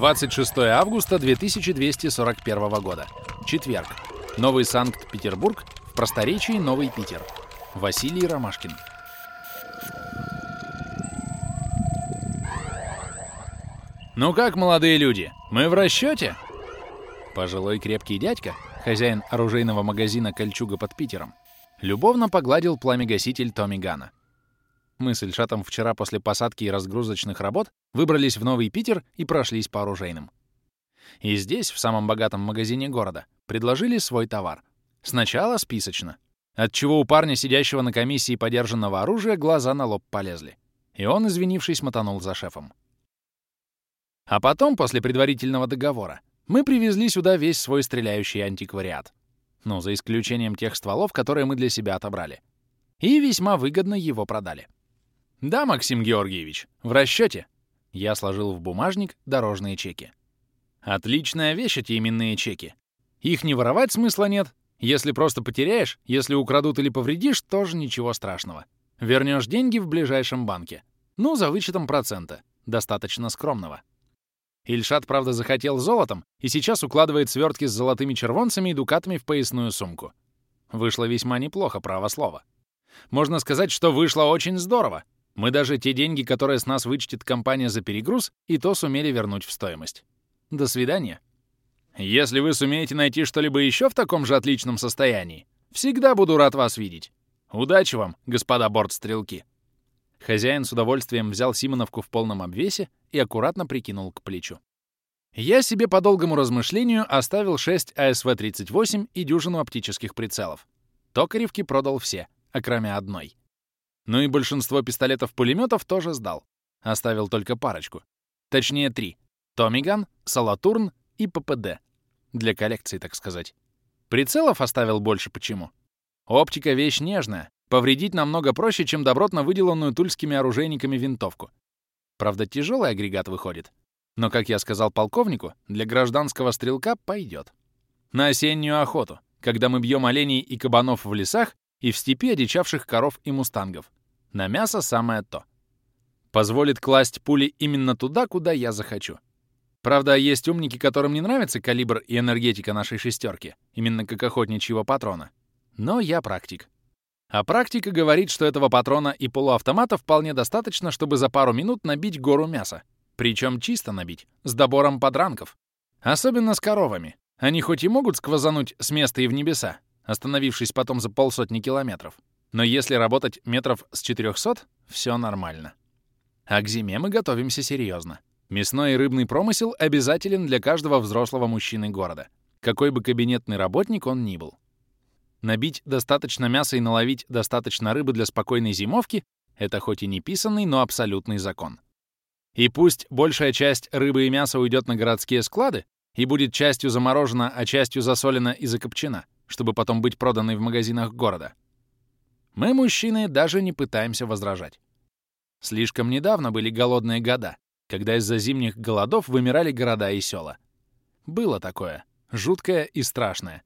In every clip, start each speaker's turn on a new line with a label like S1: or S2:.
S1: 26 августа 2241 года. Четверг. Новый Санкт-Петербург, в просторечии Новый Питер. Василий Ромашкин. «Ну как, молодые люди, мы в расчете?» Пожилой крепкий дядька, хозяин оружейного магазина «Кольчуга» под Питером, любовно погладил пламегаситель Томми Гана. Мы с Ильшатом вчера после посадки и разгрузочных работ выбрались в Новый Питер и прошлись по оружейным. И здесь, в самом богатом магазине города, предложили свой товар. Сначала списочно, отчего у парня, сидящего на комиссии подержанного оружия, глаза на лоб полезли. И он, извинившись, мотанул за шефом. А потом, после предварительного договора, мы привезли сюда весь свой стреляющий антиквариат. Ну, за исключением тех стволов, которые мы для себя отобрали. И весьма выгодно его продали. Да, Максим Георгиевич, в расчете. Я сложил в бумажник дорожные чеки. Отличная вещь эти именные чеки. Их не воровать смысла нет. Если просто потеряешь, если украдут или повредишь, тоже ничего страшного. Вернешь деньги в ближайшем банке. Ну, за вычетом процента. Достаточно скромного. Ильшат, правда, захотел золотом и сейчас укладывает свертки с золотыми червонцами и дукатами в поясную сумку. Вышло весьма неплохо, право слово. Можно сказать, что вышло очень здорово. Мы даже те деньги, которые с нас вычтет компания за перегруз, и то сумели вернуть в стоимость. До свидания. Если вы сумеете найти что-либо еще в таком же отличном состоянии, всегда буду рад вас видеть. Удачи вам, господа бортстрелки. Хозяин с удовольствием взял Симоновку в полном обвесе и аккуратно прикинул к плечу. Я себе по долгому размышлению оставил 6 АСВ-38 и дюжину оптических прицелов. Токаревки продал все, окромя одной. Ну и большинство пистолетов-пулеметов тоже сдал. Оставил только парочку. Точнее, три. Томиган, Салатурн и ППД. Для коллекции, так сказать. Прицелов оставил больше почему? Оптика — вещь нежная. Повредить намного проще, чем добротно выделанную тульскими оружейниками винтовку. Правда, тяжелый агрегат выходит. Но, как я сказал полковнику, для гражданского стрелка пойдет. На осеннюю охоту, когда мы бьем оленей и кабанов в лесах и в степи одичавших коров и мустангов. На мясо самое то. Позволит класть пули именно туда, куда я захочу. Правда, есть умники, которым не нравится калибр и энергетика нашей шестерки, именно как охотничьего патрона. Но я практик. А практика говорит, что этого патрона и полуавтомата вполне достаточно, чтобы за пару минут набить гору мяса. Причем чисто набить, с добором подранков. Особенно с коровами. Они хоть и могут сквозануть с места и в небеса, остановившись потом за полсотни километров. Но если работать метров с 400, все нормально. А к зиме мы готовимся серьезно. Мясной и рыбный промысел обязателен для каждого взрослого мужчины города, какой бы кабинетный работник он ни был. Набить достаточно мяса и наловить достаточно рыбы для спокойной зимовки — это хоть и не писанный, но абсолютный закон. И пусть большая часть рыбы и мяса уйдет на городские склады и будет частью заморожена, а частью засолена и закопчена, чтобы потом быть проданной в магазинах города. Мы, мужчины, даже не пытаемся возражать. Слишком недавно были голодные года, когда из-за зимних голодов вымирали города и села. Было такое, жуткое и страшное.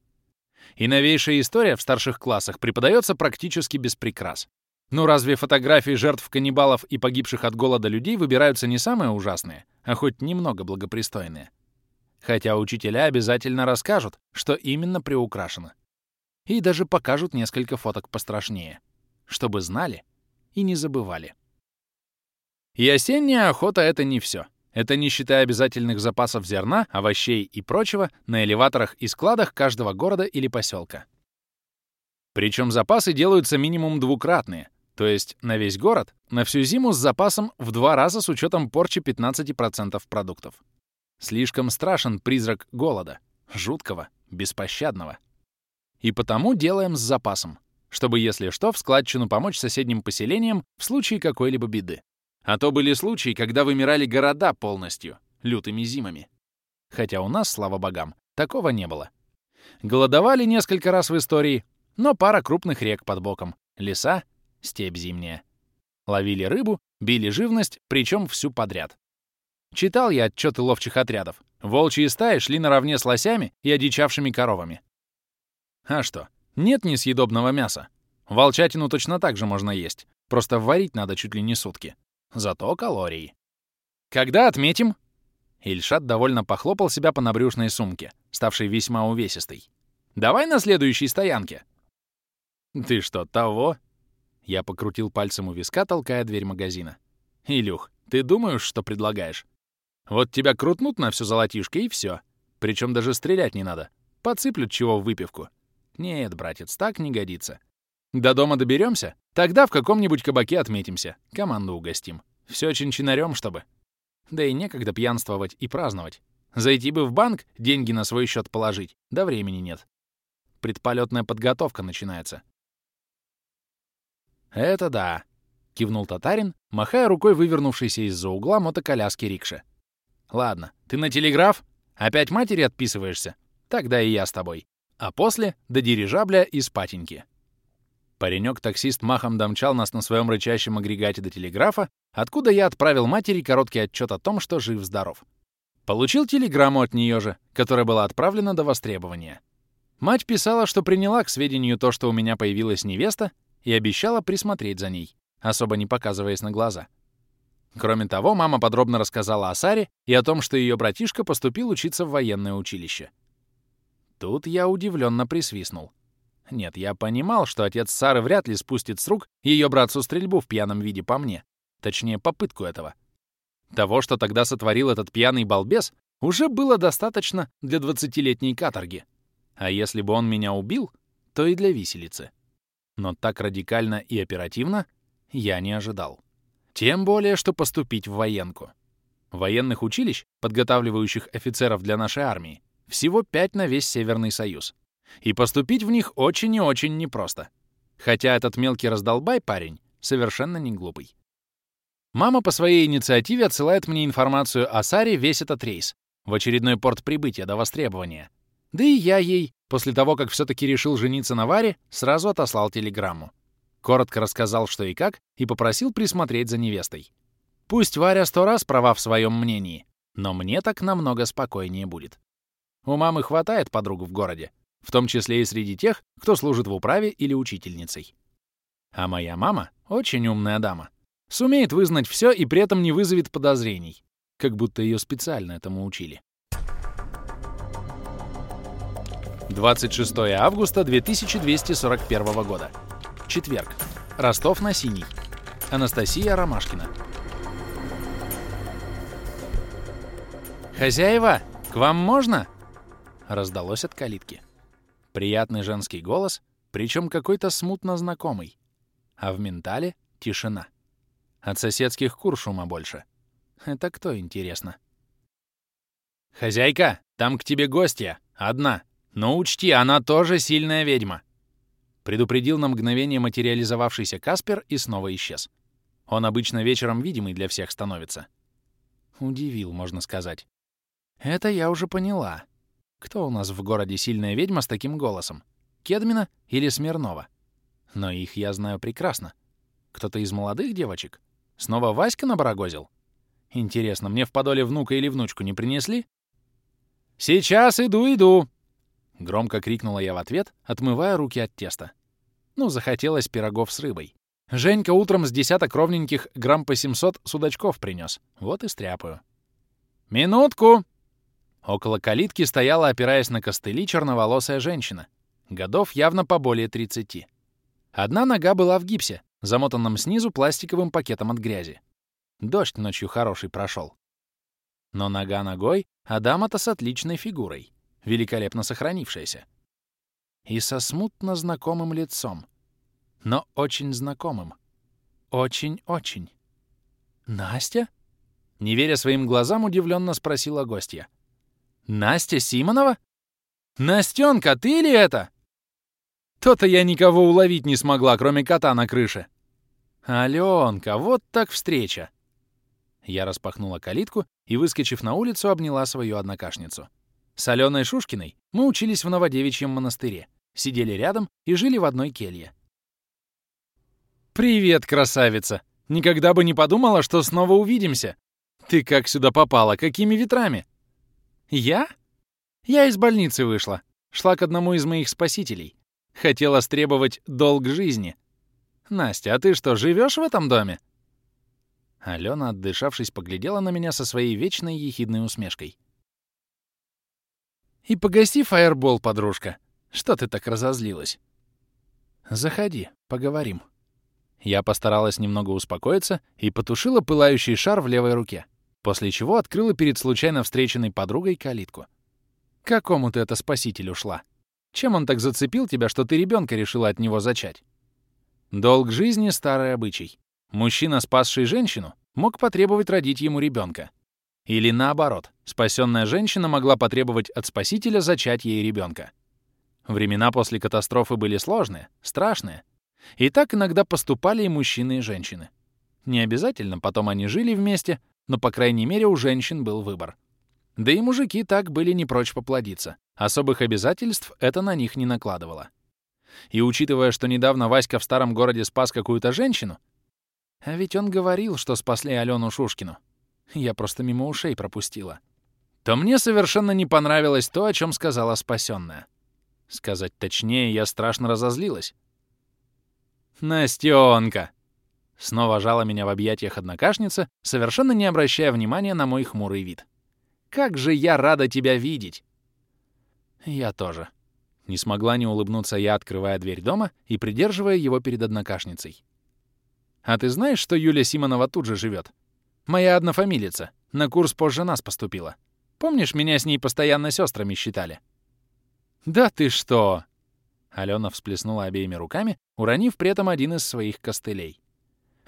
S1: И новейшая история в старших классах преподается практически без прикрас. Ну разве фотографии жертв каннибалов и погибших от голода людей выбираются не самые ужасные, а хоть немного благопристойные? Хотя учителя обязательно расскажут, что именно приукрашено. И даже покажут несколько фоток пострашнее, чтобы знали и не забывали. И осенняя охота — это не все. Это не считая обязательных запасов зерна, овощей и прочего на элеваторах и складах каждого города или поселка. Причем запасы делаются минимум двукратные, то есть на весь город, на всю зиму с запасом в два раза с учетом порчи 15% продуктов. Слишком страшен призрак голода, жуткого, беспощадного. И потому делаем с запасом, чтобы, если что, в складчину помочь соседним поселениям в случае какой-либо беды. А то были случаи, когда вымирали города полностью, лютыми зимами. Хотя у нас, слава богам, такого не было. Голодовали несколько раз в истории, но пара крупных рек под боком. Леса, степь зимняя. Ловили рыбу, били живность, причем всю подряд. Читал я отчеты ловчих отрядов. Волчьи стаи шли наравне с лосями и одичавшими коровами. А что, нет несъедобного мяса. Волчатину точно так же можно есть, просто варить надо чуть ли не сутки. Зато калории. Когда отметим? Ильшат довольно похлопал себя по набрюшной сумке, ставшей весьма увесистой. «Давай на следующей стоянке». «Ты что, того?» Я покрутил пальцем у виска, толкая дверь магазина. «Илюх, ты думаешь, что предлагаешь? Вот тебя крутнут на всё золотишко, и всё. Причём даже стрелять не надо. Подсыплют чего в выпивку. Нет, братец, так не годится. До дома доберёмся? Тогда в каком-нибудь кабаке отметимся. Команду угостим. Всё чинчинарём, чтобы. Да и некогда пьянствовать и праздновать. Зайти бы в банк, деньги на свой счёт положить. Да времени нет. Предполётная подготовка начинается. «Это да», — кивнул татарин, махая рукой вывернувшейся из-за угла мотоколяски рикши. «Ладно, ты на телеграф? Опять матери отписываешься? Тогда и я с тобой. А после — до дирижабля и спатеньки». Паренек-таксист махом домчал нас на своем рычащем агрегате до телеграфа, откуда я отправил матери короткий отчет о том, что жив-здоров. Получил телеграмму от нее же, которая была отправлена до востребования. Мать писала, что приняла к сведению то, что у меня появилась невеста, и обещала присмотреть за ней, особо не показываясь на глаза. Кроме того, мама подробно рассказала о Саре и о том, что ее братишка поступил учиться в военное училище. Тут я удивленно присвистнул. Нет, я понимал, что отец Сары вряд ли спустит с рук ее братцу стрельбу в пьяном виде по мне. Точнее, попытку этого. Того, что тогда сотворил этот пьяный балбес, уже было достаточно для двадцатилетней каторги. А если бы он меня убил, то и для виселицы но так радикально и оперативно я не ожидал. Тем более, что поступить в военку. Военных училищ, подготавливающих офицеров для нашей армии, всего пять на весь Северный Союз. И поступить в них очень и очень непросто. Хотя этот мелкий раздолбай парень совершенно не глупый. Мама по своей инициативе отсылает мне информацию о Саре весь этот рейс, в очередной порт прибытия до востребования. Да и я ей, после того, как все-таки решил жениться на Варе, сразу отослал телеграмму. Коротко рассказал, что и как, и попросил присмотреть за невестой. Пусть Варя сто раз права в своем мнении, но мне так намного спокойнее будет. У мамы хватает подруг в городе, в том числе и среди тех, кто служит в управе или учительницей. А моя мама — очень умная дама. Сумеет вызнать все и при этом не вызовет подозрений, как будто ее специально этому учили. 26 августа 2241 года. Четверг. Ростов на Синий. Анастасия Ромашкина. «Хозяева, к вам можно?» Раздалось от калитки. Приятный женский голос, причем какой-то смутно знакомый. А в ментале — тишина. От соседских кур шума больше. Это кто, интересно? «Хозяйка, там к тебе гостья. Одна», но учти, она тоже сильная ведьма. Предупредил на мгновение материализовавшийся Каспер и снова исчез. Он обычно вечером видимый для всех становится. Удивил, можно сказать. Это я уже поняла. Кто у нас в городе сильная ведьма с таким голосом? Кедмина или Смирнова? Но их я знаю прекрасно. Кто-то из молодых девочек? Снова Васька набарагозил? Интересно, мне в подоле внука или внучку не принесли? «Сейчас иду, иду!» Громко крикнула я в ответ, отмывая руки от теста. Ну, захотелось пирогов с рыбой. Женька утром с десяток ровненьких грамм по 700 судачков принес. Вот и стряпаю. «Минутку!» Около калитки стояла, опираясь на костыли, черноволосая женщина. Годов явно по более 30. Одна нога была в гипсе, замотанном снизу пластиковым пакетом от грязи. Дождь ночью хороший прошел. Но нога ногой, а дама-то с отличной фигурой великолепно сохранившаяся. И со смутно знакомым лицом. Но очень знакомым. Очень-очень. «Настя?» Не веря своим глазам, удивленно спросила гостья. «Настя Симонова? Настенка, ты ли это?» То-то я никого уловить не смогла, кроме кота на крыше. «Аленка, вот так встреча!» Я распахнула калитку и, выскочив на улицу, обняла свою однокашницу. С Аленой Шушкиной мы учились в Новодевичьем монастыре, сидели рядом и жили в одной келье. «Привет, красавица! Никогда бы не подумала, что снова увидимся. Ты как сюда попала? Какими ветрами?» «Я? Я из больницы вышла. Шла к одному из моих спасителей. Хотела стребовать долг жизни. Настя, а ты что, живешь в этом доме?» Алена, отдышавшись, поглядела на меня со своей вечной ехидной усмешкой. «И погаси фаербол, подружка. Что ты так разозлилась?» «Заходи, поговорим». Я постаралась немного успокоиться и потушила пылающий шар в левой руке, после чего открыла перед случайно встреченной подругой калитку. «Какому ты это спасителю шла? Чем он так зацепил тебя, что ты ребенка решила от него зачать?» Долг жизни — старый обычай. Мужчина, спасший женщину, мог потребовать родить ему ребенка. Или наоборот, спасенная женщина могла потребовать от спасителя зачать ей ребенка. Времена после катастрофы были сложные, страшные. И так иногда поступали и мужчины, и женщины. Не обязательно потом они жили вместе, но, по крайней мере, у женщин был выбор. Да и мужики так были не прочь поплодиться. Особых обязательств это на них не накладывало. И учитывая, что недавно Васька в старом городе спас какую-то женщину, а ведь он говорил, что спасли Алену Шушкину. Я просто мимо ушей пропустила. То мне совершенно не понравилось то, о чем сказала спасенная. Сказать точнее, я страшно разозлилась. «Настенка!» Снова жала меня в объятиях однокашница, совершенно не обращая внимания на мой хмурый вид. «Как же я рада тебя видеть!» «Я тоже». Не смогла не улыбнуться я, открывая дверь дома и придерживая его перед однокашницей. А ты знаешь, что Юля Симонова тут же живет? Моя однофамилица. На курс позже нас поступила. Помнишь, меня с ней постоянно сестрами считали? Да ты что? Алена всплеснула обеими руками, уронив при этом один из своих костылей.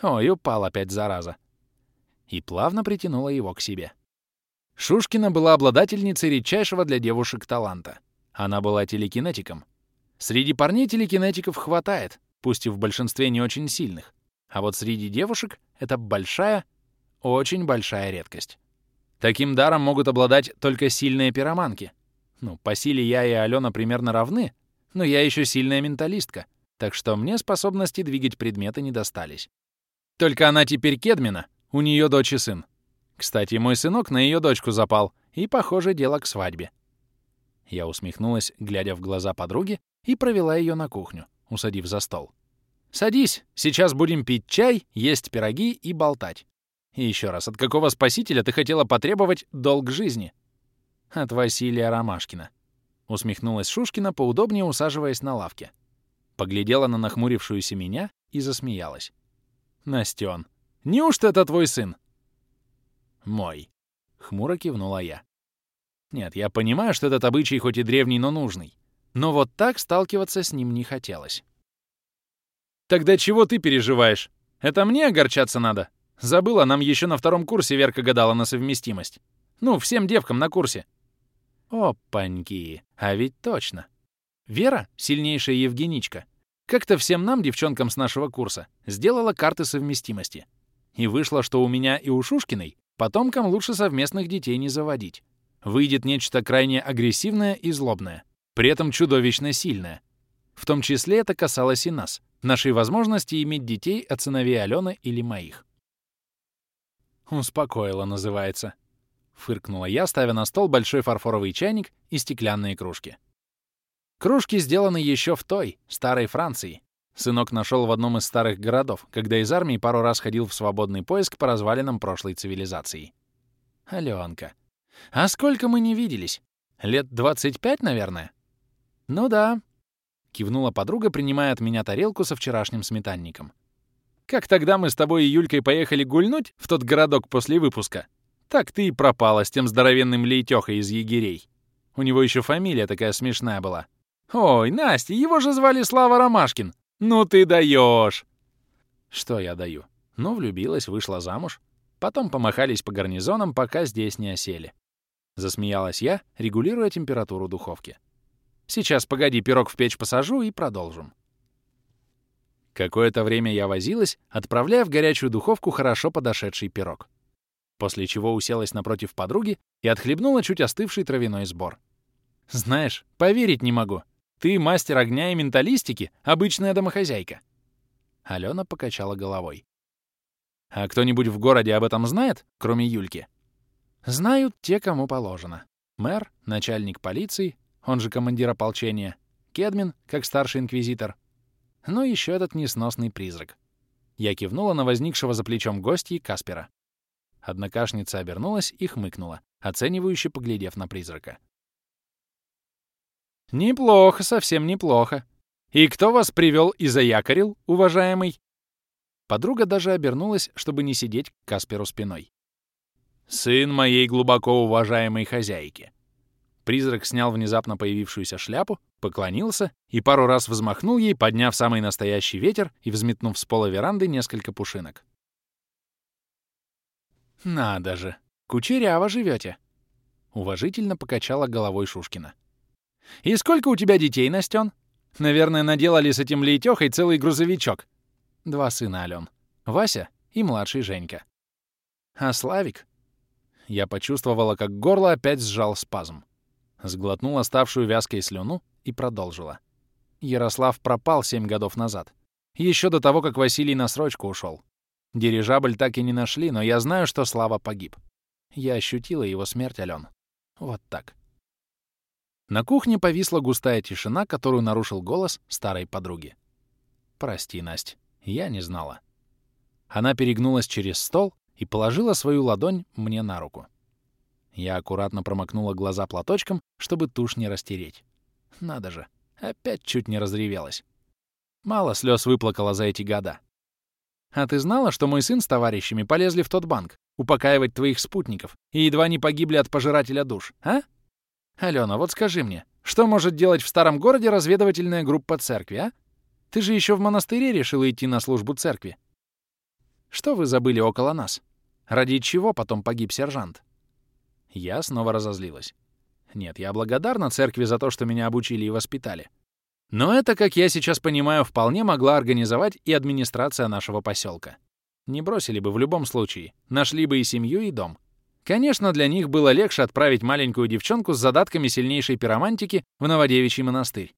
S1: Ой, упал опять, зараза. И плавно притянула его к себе. Шушкина была обладательницей редчайшего для девушек таланта. Она была телекинетиком. Среди парней телекинетиков хватает, пусть и в большинстве не очень сильных. А вот среди девушек это большая, очень большая редкость. Таким даром могут обладать только сильные пироманки. Ну, по силе я и Алена примерно равны, но я еще сильная менталистка, так что мне способности двигать предметы не достались. Только она теперь Кедмина, у нее дочь и сын. Кстати, мой сынок на ее дочку запал, и, похоже, дело к свадьбе. Я усмехнулась, глядя в глаза подруги, и провела ее на кухню, усадив за стол. Садись, сейчас будем пить чай, есть пироги и болтать. И еще раз, от какого спасителя ты хотела потребовать долг жизни? От Василия Ромашкина. Усмехнулась Шушкина, поудобнее усаживаясь на лавке. Поглядела на нахмурившуюся меня и засмеялась. Настен, неужто это твой сын? Мой. Хмуро кивнула я. Нет, я понимаю, что этот обычай хоть и древний, но нужный. Но вот так сталкиваться с ним не хотелось. Тогда чего ты переживаешь? Это мне огорчаться надо? Забыла, нам еще на втором курсе Верка гадала на совместимость. Ну, всем девкам на курсе. Опаньки, а ведь точно. Вера, сильнейшая Евгеничка, как-то всем нам, девчонкам с нашего курса, сделала карты совместимости. И вышло, что у меня и у Шушкиной потомкам лучше совместных детей не заводить. Выйдет нечто крайне агрессивное и злобное, при этом чудовищно сильное. В том числе это касалось и нас, нашей возможности иметь детей от сыновей Алены или моих. «Успокоила» называется. Фыркнула я, ставя на стол большой фарфоровый чайник и стеклянные кружки. Кружки сделаны еще в той, старой Франции. Сынок нашел в одном из старых городов, когда из армии пару раз ходил в свободный поиск по развалинам прошлой цивилизации. Аленка. А сколько мы не виделись? Лет 25, наверное? Ну да, Кивнула подруга, принимая от меня тарелку со вчерашним сметанником. «Как тогда мы с тобой и Юлькой поехали гульнуть в тот городок после выпуска? Так ты и пропала с тем здоровенным лейтёхой из егерей. У него еще фамилия такая смешная была. Ой, Настя, его же звали Слава Ромашкин. Ну ты даешь. Что я даю? Ну, влюбилась, вышла замуж. Потом помахались по гарнизонам, пока здесь не осели. Засмеялась я, регулируя температуру духовки. Сейчас, погоди, пирог в печь посажу и продолжим. Какое-то время я возилась, отправляя в горячую духовку хорошо подошедший пирог. После чего уселась напротив подруги и отхлебнула чуть остывший травяной сбор. «Знаешь, поверить не могу. Ты мастер огня и менталистики, обычная домохозяйка». Алена покачала головой. «А кто-нибудь в городе об этом знает, кроме Юльки?» «Знают те, кому положено. Мэр, начальник полиции, он же командир ополчения, Кедмин, как старший инквизитор, ну и еще этот несносный призрак. Я кивнула на возникшего за плечом гостьи Каспера. Однокашница обернулась и хмыкнула, оценивающе поглядев на призрака. «Неплохо, совсем неплохо. И кто вас привел и заякорил, уважаемый?» Подруга даже обернулась, чтобы не сидеть к Касперу спиной. «Сын моей глубоко уважаемой хозяйки». Призрак снял внезапно появившуюся шляпу, поклонился и пару раз взмахнул ей, подняв самый настоящий ветер и взметнув с пола веранды несколько пушинок. «Надо же, кучеряво живете!» Уважительно покачала головой Шушкина. «И сколько у тебя детей, Настен? Наверное, наделали с этим лейтёхой целый грузовичок. Два сына, Ален. Вася и младший Женька. А Славик? Я почувствовала, как горло опять сжал спазм. Сглотнула ставшую вязкой слюну и продолжила. Ярослав пропал семь годов назад. Еще до того, как Василий на срочку ушел. Дирижабль так и не нашли, но я знаю, что Слава погиб. Я ощутила его смерть, Ален. Вот так. На кухне повисла густая тишина, которую нарушил голос старой подруги. «Прости, Насть, я не знала». Она перегнулась через стол и положила свою ладонь мне на руку. Я аккуратно промокнула глаза платочком, чтобы тушь не растереть. Надо же, опять чуть не разревелась. Мало слез выплакала за эти года. А ты знала, что мой сын с товарищами полезли в тот банк упокаивать твоих спутников и едва не погибли от пожирателя душ, а? Алена, вот скажи мне, что может делать в старом городе разведывательная группа церкви, а? Ты же еще в монастыре решила идти на службу церкви. Что вы забыли около нас? Ради чего потом погиб сержант? Я снова разозлилась. Нет, я благодарна церкви за то, что меня обучили и воспитали. Но это, как я сейчас понимаю, вполне могла организовать и администрация нашего поселка. Не бросили бы в любом случае, нашли бы и семью, и дом. Конечно, для них было легче отправить маленькую девчонку с задатками сильнейшей пиромантики в Новодевичий монастырь,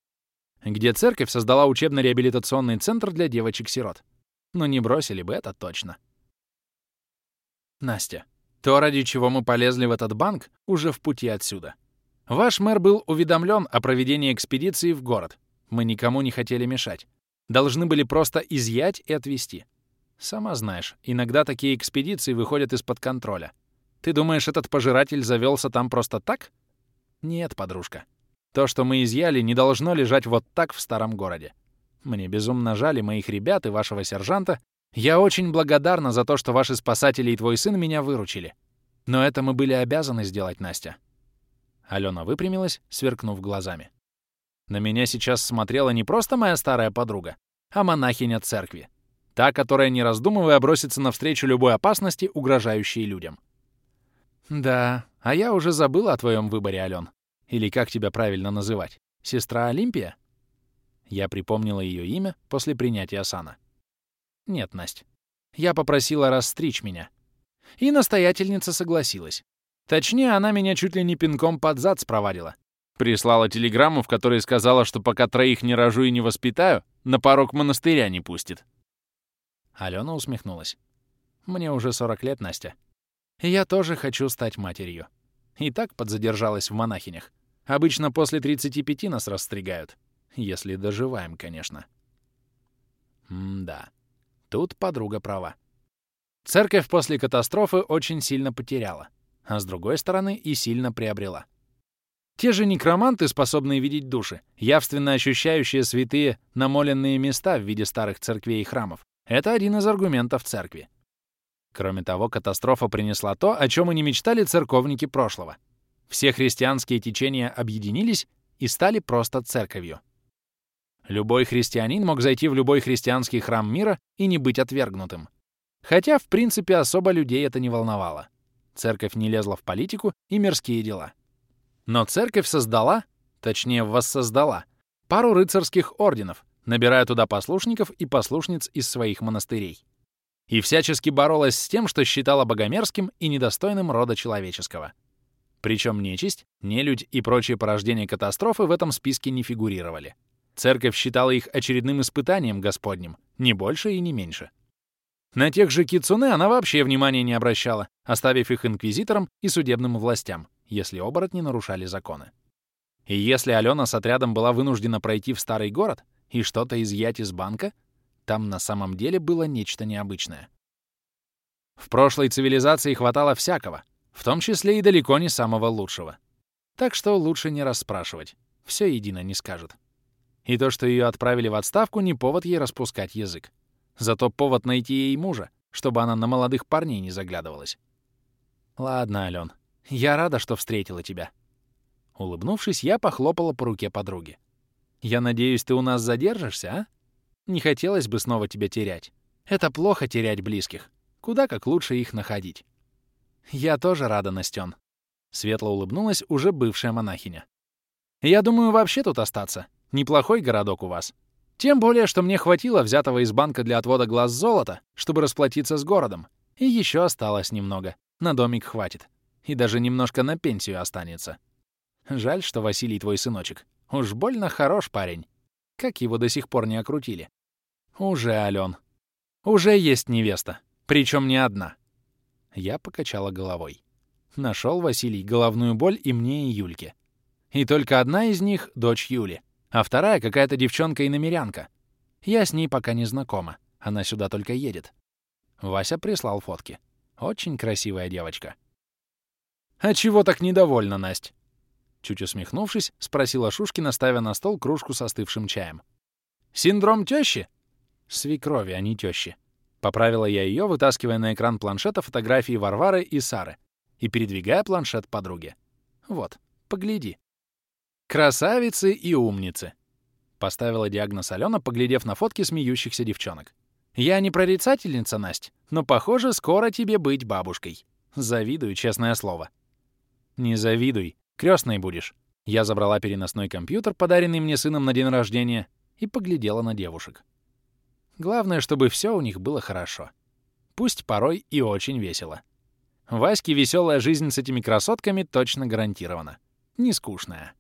S1: где церковь создала учебно-реабилитационный центр для девочек-сирот. Но не бросили бы это точно. Настя, то, ради чего мы полезли в этот банк, уже в пути отсюда. Ваш мэр был уведомлен о проведении экспедиции в город. Мы никому не хотели мешать. Должны были просто изъять и отвезти. Сама знаешь, иногда такие экспедиции выходят из-под контроля. Ты думаешь, этот пожиратель завелся там просто так? Нет, подружка. То, что мы изъяли, не должно лежать вот так в старом городе. Мне безумно жаль моих ребят и вашего сержанта. Я очень благодарна за то, что ваши спасатели и твой сын меня выручили. Но это мы были обязаны сделать, Настя. Алена выпрямилась, сверкнув глазами. На меня сейчас смотрела не просто моя старая подруга, а монахиня церкви. Та, которая, не раздумывая, бросится навстречу любой опасности, угрожающей людям. Да, а я уже забыла о твоем выборе, Ален. Или как тебя правильно называть? Сестра Олимпия? Я припомнила ее имя после принятия сана. Нет, Насть. Я попросила расстричь меня. И настоятельница согласилась. Точнее, она меня чуть ли не пинком под зад спровадила. Прислала телеграмму, в которой сказала, что пока троих не рожу и не воспитаю, на порог монастыря не пустит. Алена усмехнулась. Мне уже 40 лет, Настя. Я тоже хочу стать матерью. И так подзадержалась в монахинях. Обычно после 35 нас расстригают. Если доживаем, конечно. М-да. Тут подруга права. Церковь после катастрофы очень сильно потеряла, а с другой стороны и сильно приобрела. Те же некроманты, способные видеть души, явственно ощущающие святые намоленные места в виде старых церквей и храмов, это один из аргументов церкви. Кроме того, катастрофа принесла то, о чем и не мечтали церковники прошлого. Все христианские течения объединились и стали просто церковью. Любой христианин мог зайти в любой христианский храм мира и не быть отвергнутым. Хотя, в принципе, особо людей это не волновало. Церковь не лезла в политику и мирские дела. Но церковь создала, точнее, воссоздала, пару рыцарских орденов, набирая туда послушников и послушниц из своих монастырей и всячески боролась с тем, что считала богомерзким и недостойным рода человеческого. Причем нечисть, нелюдь и прочие порождения катастрофы в этом списке не фигурировали. Церковь считала их очередным испытанием Господним, не больше и не меньше. На тех же кицуне она вообще внимания не обращала, оставив их инквизиторам и судебным властям, если оборотни нарушали законы. И если Алена с отрядом была вынуждена пройти в старый город и что-то изъять из банка, Там на самом деле было нечто необычное. В прошлой цивилизации хватало всякого, в том числе и далеко не самого лучшего. Так что лучше не расспрашивать. Все едино не скажет. И то, что ее отправили в отставку, не повод ей распускать язык. Зато повод найти ей мужа, чтобы она на молодых парней не заглядывалась. Ладно, Ален, я рада, что встретила тебя. Улыбнувшись, я похлопала по руке подруги. Я надеюсь, ты у нас задержишься, а? Не хотелось бы снова тебя терять. Это плохо терять близких. Куда как лучше их находить. Я тоже рада, Настен. Светло улыбнулась уже бывшая монахиня. Я думаю, вообще тут остаться. Неплохой городок у вас. Тем более, что мне хватило взятого из банка для отвода глаз золота, чтобы расплатиться с городом. И еще осталось немного. На домик хватит. И даже немножко на пенсию останется. Жаль, что Василий твой сыночек. Уж больно хорош парень. Как его до сих пор не окрутили. Уже, Ален. Уже есть невеста. Причем не одна. Я покачала головой. Нашел Василий головную боль и мне, и Юльке. И только одна из них — дочь Юли а вторая какая-то девчонка-иномерянка. Я с ней пока не знакома, она сюда только едет. Вася прислал фотки. Очень красивая девочка. «А чего так недовольна, Насть?» Чуть усмехнувшись, спросила Шушкина, ставя на стол кружку с остывшим чаем. «Синдром тещи?» «Свекрови, а не тещи». Поправила я ее, вытаскивая на экран планшета фотографии Варвары и Сары и передвигая планшет подруге. «Вот, погляди». «Красавицы и умницы», — поставила диагноз Алена, поглядев на фотки смеющихся девчонок. «Я не прорицательница, Насть, но, похоже, скоро тебе быть бабушкой. Завидую, честное слово». «Не завидуй, крестной будешь». Я забрала переносной компьютер, подаренный мне сыном на день рождения, и поглядела на девушек. Главное, чтобы все у них было хорошо. Пусть порой и очень весело. Ваське веселая жизнь с этими красотками точно гарантирована. Не скучная.